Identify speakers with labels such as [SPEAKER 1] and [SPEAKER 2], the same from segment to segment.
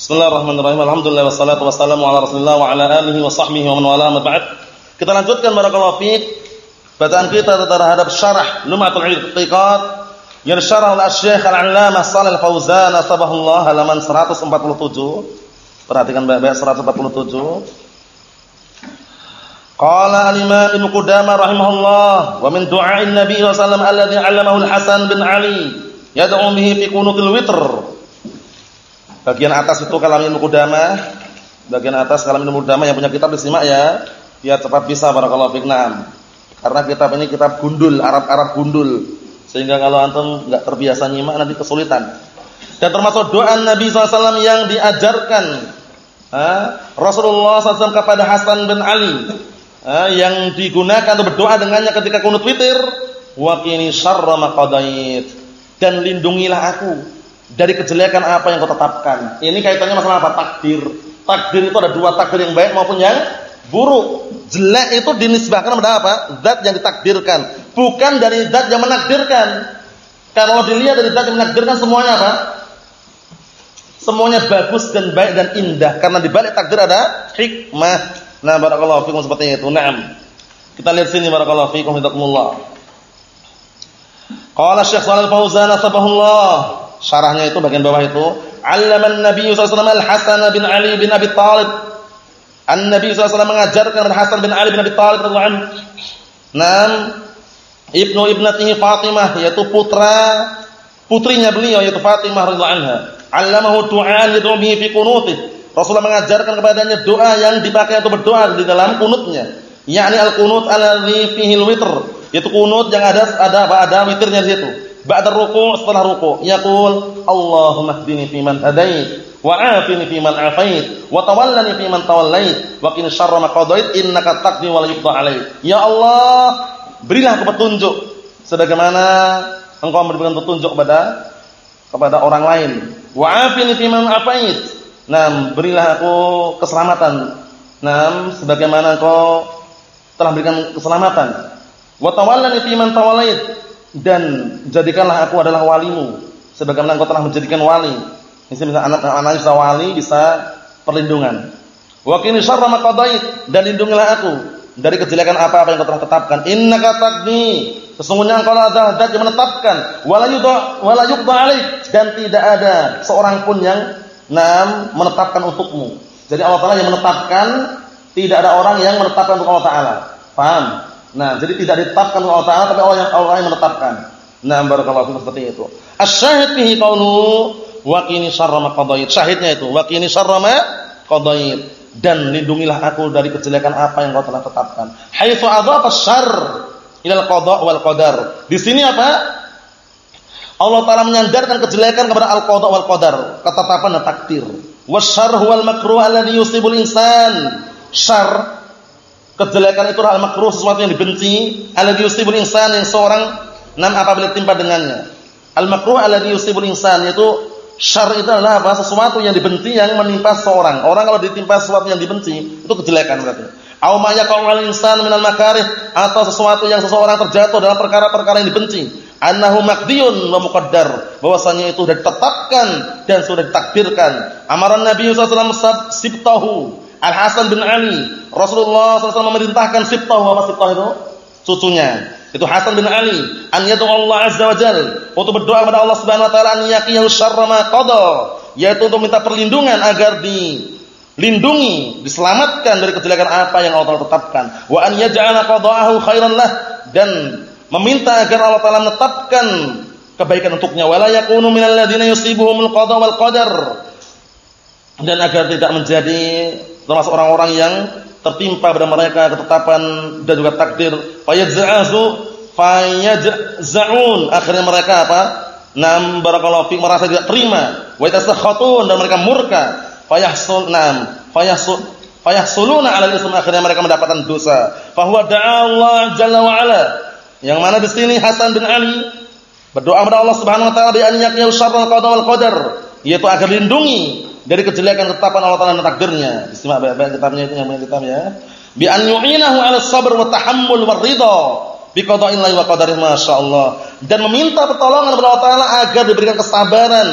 [SPEAKER 1] Bismillahirrahmanirrahim. Alhamdulillah wassalatu wassalamu ala Rasulillah wa ala alihi wa sahbihi wa man wala ma ba'd. Kita lanjutkan barakallahu fiik bacaan kita terhadap syarah Lumatul I'tiqad yang disyarah oleh Syekh Al-Allamah Shalal Fauzan sabahullah halaman 147. Perhatikan baik-baik 147. Qala al-Imam Ibnu Qudamah rahimahullah wa min du'a'in Nabi sallallahu alaihi wasallam alladhi 'allamahu al-Hasan bin Ali yad'u bihi fi qunutil witr Bagian atas itu kalam kudama. Bagian atas kalam kudama yang punya kitab disimak ya. Biar cepat bisa barakallahu fiknam. Karena kitab ini kitab gundul, Arab-Arab gundul. Sehingga kalau antum enggak terbiasa nyimak nanti kesulitan. Dan termasuk doa Nabi SAW yang diajarkan ha? Rasulullah SAW kepada Hasan bin Ali ha? yang digunakan untuk berdoa dengannya ketika kunut witir waqini syarra maqadait dan lindungilah aku dari kejelekan apa yang kau tetapkan. Ini kaitannya masalah apa? Takdir. Takdir itu ada dua takdir yang baik maupun yang buruk. Jelek itu dinisbahkan kepada apa? Zat yang ditakdirkan, bukan dari zat yang menakdirkan. Kalau dilihat dari zat yang menakdirkan semuanya apa? Semuanya bagus dan baik dan indah karena di balik takdir ada hikmah. Nah, barakallahu fikum seperti itu. Naam. Kita lihat sini barakallahu fikum hidakumullah. Qala Syekh Shalal Fauzan sabahullah Syarahnya itu bagian bawah itu, "Allaman Nabi sallallahu alaihi Al-Hasan bin Ali bin Abi Thalib." An-Nabi sallallahu mengajarkan Al-Hasan bin Ali bin Abi Thalib radhiyallahu anhu. Nam ibnu ibnatihi Fatimah yaitu putra putrinya beliau yaitu Fatimah radhiyallahu anha. Allamahu du'an yad'u bihi fi qunutih. Rasulullah mengajarkan kepadanya doa yang dipakai untuk berdoa di dalam kunutnya. Yakni al-qunut alladhi fihi al-witr, yaitu kunut yang ada ada apa? Ada witirnya di situ. Ba'da ruku' setelah ruku' yaqul Allahumma hdini fiman hadait wa 'afini fiman 'afait wa tawallani fiman tawallait wa qini syarra ma qadait innaka taqdi wa la yuqda 'alaik. Ya Allah, berilah aku petunjuk sebagaimana Engkau memberikan petunjuk kepada kepada orang lain. Wa 'afini fiman 'afait. Nah, berilah aku keselamatan. Nah, sebagaimana Engkau telah berikan keselamatan. Wa tawallani fiman tawallait dan jadikanlah aku adalah walimu sebagaimana engkau telah menjadikan wali. Bisa bisa anak-anak bisa wali, bisa perlindungan. Wa qini syarra ma dan lindungilah aku dari kejelekan apa-apa yang kau telah tetapkan. Innaka taqdi. Sesungguhnya engkau adalah zat yang menetapkan wala yudha wala yuqda alaik dan tidak ada seorang pun yang nam menetapkan untukmu. Jadi Allah Taala yang menetapkan, tidak ada orang yang menetapkan untuk Allah Taala. Paham? Nah, jadi tidak ditetapkan oleh Allah Taala tapi Allah yang Allah yang menetapkan. Nah, barakallahu fiikum seperti itu. Asy-syahid fihi qaulu wa qini syarra. Syahidnya itu wa qini syarra dan lindungilah aku dari kejelekan apa yang kau telah tetapkan. Haitsu adhafa syarr ila al-qada wal qadar. Di sini apa? Allah Taala menyandarkan kejelekan kepada al-qada wal qadar, ketetapan dan takdir. Wasyarr huwal makruh alladhi yusibul insan. Syarr Kejelekan itu hal makruh, sesuatu yang dibenci, alladhi yusibul insan yang seorang nam apabila timpa dengannya. Al makruh alladhi yusibul insan yaitu syar itu adalah apa? Sesuatu yang dibenci yang menimpa seorang. Orang kalau ditimpa sesuatu yang dibenci, itu kejelekan berarti. Aw ma yaqa'u insan minal makarih atau sesuatu yang seseorang terjatuh dalam perkara-perkara yang dibenci. Annahu maqdiyun wa muqaddar. Bahwasanya itu sudah ditetapkan dan sudah ditakdirkan. Amaran Nabi sallallahu alaihi wasallam sibtahu Al Hasan bin Ali, Rasulullah SAW memerintahkan Sibtah apa Sibtah itu? Cucunya. Itu Hasan bin Ali, an yad'u Allah azza wa jalla untuk berdoa kepada Allah Subhanahu wa taala an yaqiyahu syarra ma qada, yaitu untuk minta perlindungan agar dilindungi, diselamatkan dari kejelekan apa yang Allah Taala tetapkan. Wa an yaj'ala qada'ahu khairan lah dan meminta agar Allah Taala menetapkan kebaikan untuknya wala yakunu minal ladzina yusibuhumul qada wal qadar dan agar tidak menjadi termasuk orang-orang yang tertimpa pada mereka ketetapan dan juga takdir. Fayadza'u fayadza'un akhirnya mereka apa? Nam barakallahu fi merasa tidak terima. Wa yatasakhatun dan mereka murka. Fayahsul nam. Fayahsul fayahsuluna 'ala al-ism akhirnya mereka mendapatkan dosa. Fa huwa da'a Allah jalla wa ala. Yang mana di sini Hasan bin Ali berdoa kepada Allah Subhanahu wa taala bi an yaqil syarral qada wal qadar yaitu agar lindungi dari kejelekan ketetapan Allah Taala dan takdirnya. Istimak baik-baik kitabnya itu yang punya kitab ya. Bi an yu'inahu 'ala sabr wa tahammul wa ridha bi qada'illahi wa qadarih masyaallah dan meminta pertolongan kepada Allah Taala agar diberikan kesabaran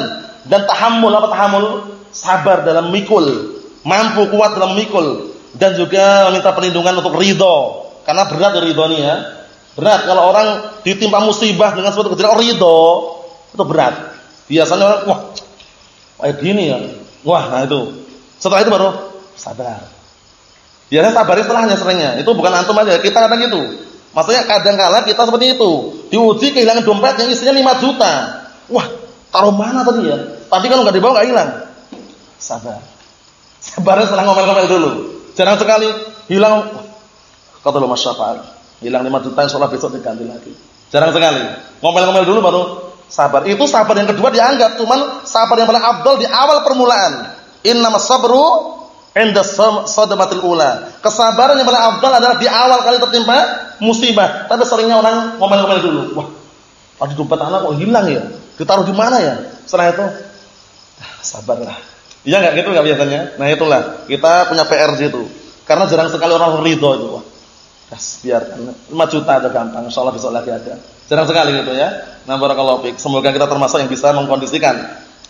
[SPEAKER 1] dan tahammul apa tahammul? Sabar dalam mikul, mampu kuat dalam mikul dan juga meminta perlindungan untuk ridho. Karena berat ridho ini ya. Berat kalau orang ditimpa musibah dengan suatu kejadian ridho, itu berat. Biasanya orang wah kayak gini ya. Wah, nah itu. Setelah itu baru sabar. Biasanya sabar setelahnya seringnya. Itu bukan antum aja, kita kadang gitu. Maksudnya kadang kala kita seperti itu. Diuji kehilangan dompet yang isinya 5 juta. Wah, taruh mana tadi ya? Tadi kalau nggak dibawa nggak hilang. Sabar. Sabarnya setelah ngomel-ngomel dulu. Jarang sekali hilang. Kata lu Masya Hilang 5 juta Allah besok diganti lagi. Jarang sekali. Ngomel-ngomel dulu baru sabar. Itu sabar yang kedua dianggap. Cuman sabar yang paling abdul di awal permulaan. Inna sabru inda sadamatil ula. Kesabaran yang paling afdal adalah di awal kali tertimpa musibah. Tapi seringnya orang ngomel-ngomel dulu. Wah, tadi dompet anak kok hilang ya? Ditaruh di mana ya? Setelah itu ah, sabarlah. Iya enggak gitu enggak biasanya? Nah, itulah. Kita punya PR itu. Karena jarang sekali orang ridho itu. Wah, Kas, biarkan 5 juta aja gampang, insyaallah besok lagi ada. Jarang sekali gitu ya. Nah, barakallahu fik. Semoga kita termasuk yang bisa mengkondisikan.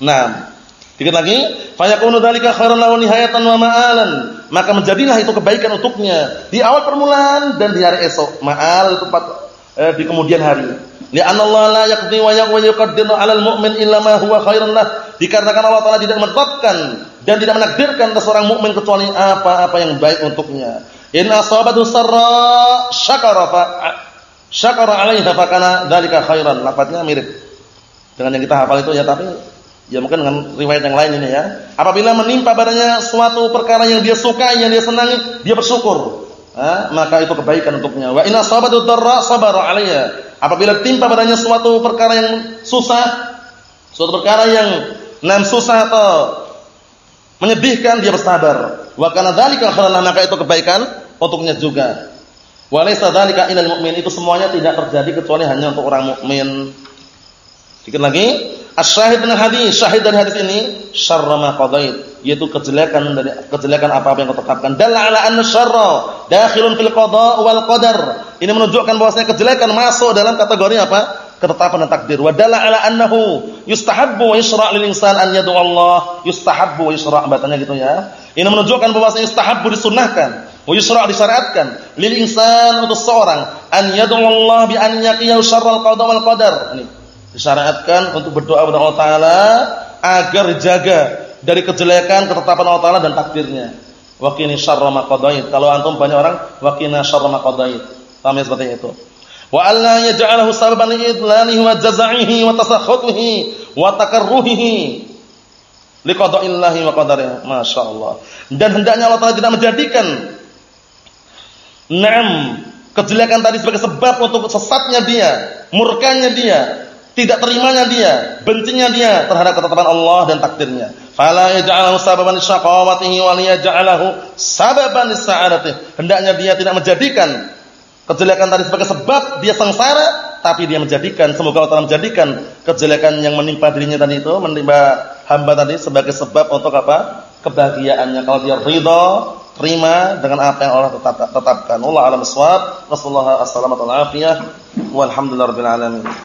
[SPEAKER 1] Nah, Dikit lagi, fayakunu dzalika khairan lahu nihayatan wa ma'alan. Maka menjadilah itu kebaikan untuknya di awal permulaan dan di hari esok. Ma'al tempat eh, di kemudian hari. Li'anna Allah la yaqdi wa yuqaddiru 'alal mu'min illa ma huwa khairan lah. Dikarenakan Allah Taala tidak menetapkan dan tidak menakdirkan seorang mukmin kecuali apa-apa yang baik untuknya. In asabatu sarra syakara fa syakara 'alaiha fa kana dzalika khairan. Lafadznya mirip dengan yang kita hafal itu ya tapi Ya mungkin dengan riwayat yang lain ini ya. Apabila menimpa padanya suatu perkara yang dia suka, yang dia senangi, dia bersyukur. Ha? maka itu kebaikan untuknya. Wa inna sabatu darra sabara 'alaiha. Apabila timpa padanya suatu perkara yang susah, suatu perkara yang nan susah atau menyedihkan, dia bersabar. Wa kana dzalika khairan maka itu kebaikan untuknya juga. Wa laysa dzalika ilal mu'min. Itu semuanya tidak terjadi kecuali hanya untuk orang mukmin. Dikit lagi, Asyahid dengan hadis, syahid dari hadis ini syarra ma qadait, yaitu kejelekan dari kejelekan apa-apa yang kau tetapkan. Dalla ala anna syarra dakhilun fil qada wal qadar. Ini menunjukkan bahwasanya kejelekan masuk dalam kategori apa? Ketetapan dan takdir. Wa dalla ala annahu yustahabbu wa yusra' lil insan an yad'u Allah. Yustahabbu wa yusra' batanya gitu ya. Ini menunjukkan bahwasanya yustahabbu disunnahkan wa disyariatkan lil insan untuk seorang an yad'u Allah bi an yaqiya syarral qada wal qadar. Ini disyariatkan untuk berdoa kepada Allah taala agar jaga dari kejelekan ketetapan Allah taala dan takdirnya. Wa qini syarra. Kalau antum banyak orang wa qina syarra ma qadait. Paham ya seperti itu. Wa alla yaj'alahu sababan idlalihi wa jaza'ihi wa tasakhuthihi wa takarruhihi liqada'illahi wa qadarihi. Masyaallah. Dan hendaknya Allah taala tidak menjadikan Naam, kejelekan tadi sebagai sebab untuk sesatnya dia, murkanya dia, tidak terimanya dia, bencinya dia terhadap ketetapan Allah dan takdirnya. Fala yaj'alahu sababan syaqawatihi wa liyaj'alahu sababan sa'adatihi. Hendaknya dia tidak menjadikan kejelekan tadi sebagai sebab dia sengsara, tapi dia menjadikan semoga Allah menjadikan kejelekan yang menimpa dirinya tadi itu, menimpa hamba tadi sebagai sebab untuk apa? kebahagiaannya. Kalau dia ridha, terima dengan apa yang Allah tetapkan. Allah alam swab. Wassallallahu alaihi wasallam. Walhamdulillahirabbil alamin.